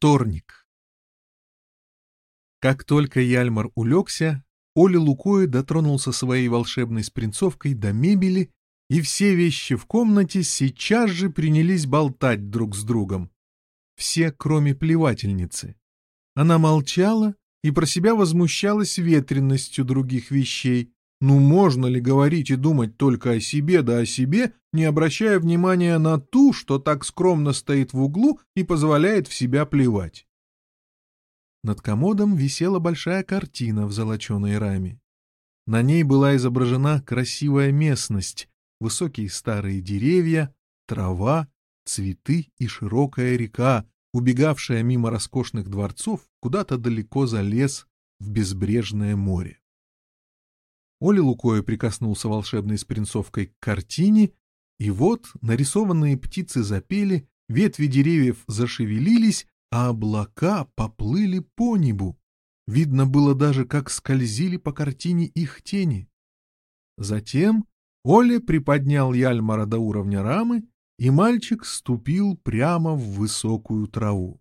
Вторник. Как только Яльмар улегся, Оля Лукоя дотронулся своей волшебной спринцовкой до мебели, и все вещи в комнате сейчас же принялись болтать друг с другом. Все, кроме плевательницы. Она молчала и про себя возмущалась ветренностью других вещей. Ну можно ли говорить и думать только о себе да о себе, не обращая внимания на ту, что так скромно стоит в углу и позволяет в себя плевать? Над комодом висела большая картина в золоченой раме. На ней была изображена красивая местность, высокие старые деревья, трава, цветы и широкая река, убегавшая мимо роскошных дворцов куда-то далеко за лес в безбрежное море. Оля Лукоя прикоснулся волшебной спринцовкой к картине, и вот нарисованные птицы запели, ветви деревьев зашевелились, а облака поплыли по небу. Видно было даже, как скользили по картине их тени. Затем Оля приподнял Яльмара до уровня рамы, и мальчик ступил прямо в высокую траву.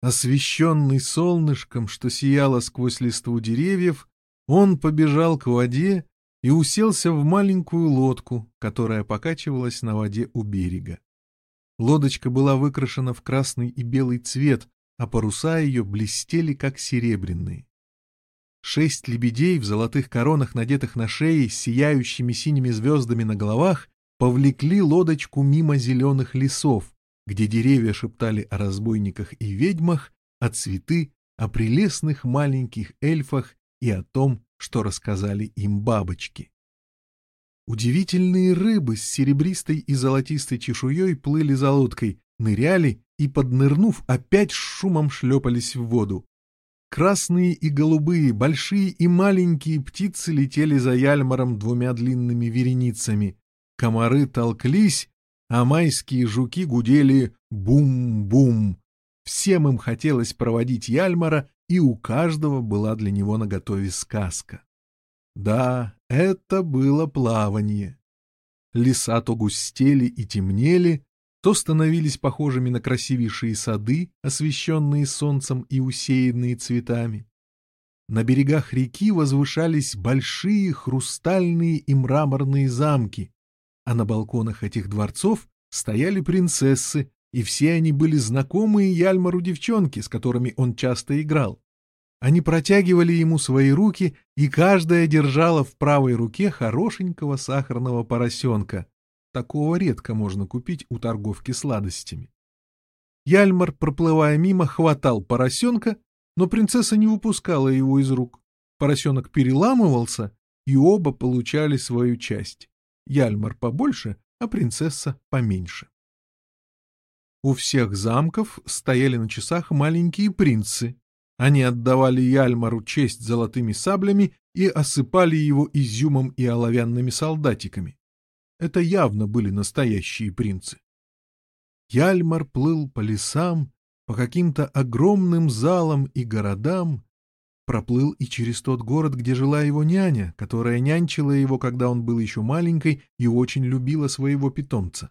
Освещенный солнышком, что сияло сквозь листву деревьев, он побежал к воде и уселся в маленькую лодку, которая покачивалась на воде у берега. Лодочка была выкрашена в красный и белый цвет, а паруса ее блестели, как серебряные. Шесть лебедей в золотых коронах, надетых на шеи, с сияющими синими звездами на головах, повлекли лодочку мимо зеленых лесов, где деревья шептали о разбойниках и ведьмах, а цветы — о прелестных маленьких эльфах и о том, что рассказали им бабочки. Удивительные рыбы с серебристой и золотистой чешуей плыли за лодкой, ныряли и, поднырнув, опять с шумом шлепались в воду. Красные и голубые, большие и маленькие птицы летели за Яльмаром двумя длинными вереницами. Комары толклись, а майские жуки гудели «бум-бум». Всем им хотелось проводить Яльмара и у каждого была для него наготове сказка. Да, это было плавание. Леса то густели и темнели, то становились похожими на красивейшие сады, освещенные солнцем и усеянные цветами. На берегах реки возвышались большие хрустальные и мраморные замки, а на балконах этих дворцов стояли принцессы, и все они были знакомые Яльмару девчонки, с которыми он часто играл. Они протягивали ему свои руки, и каждая держала в правой руке хорошенького сахарного поросенка. Такого редко можно купить у торговки сладостями. Яльмар, проплывая мимо, хватал поросенка, но принцесса не выпускала его из рук. Поросенок переламывался, и оба получали свою часть. Яльмар побольше, а принцесса поменьше. У всех замков стояли на часах маленькие принцы. Они отдавали Яльмару честь золотыми саблями и осыпали его изюмом и оловянными солдатиками. Это явно были настоящие принцы. Яльмар плыл по лесам, по каким-то огромным залам и городам, проплыл и через тот город, где жила его няня, которая нянчила его, когда он был еще маленькой и очень любила своего питомца.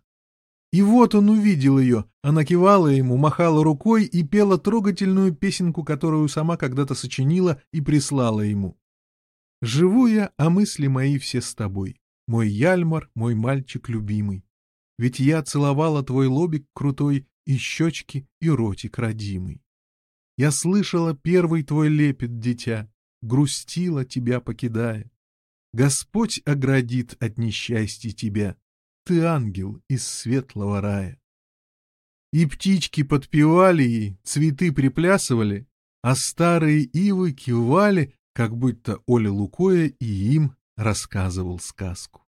И вот он увидел ее, она кивала ему, махала рукой и пела трогательную песенку, которую сама когда-то сочинила и прислала ему. «Живу я, а мысли мои все с тобой, мой Яльмар, мой мальчик любимый. Ведь я целовала твой лобик крутой и щечки, и ротик родимый. Я слышала первый твой лепет, дитя, грустила тебя покидая. Господь оградит от несчастья тебя, ты ангел из светлого рая. И птички подпевали ей, цветы приплясывали, а старые ивы кивали, как будто Оля Лукоя и им рассказывал сказку.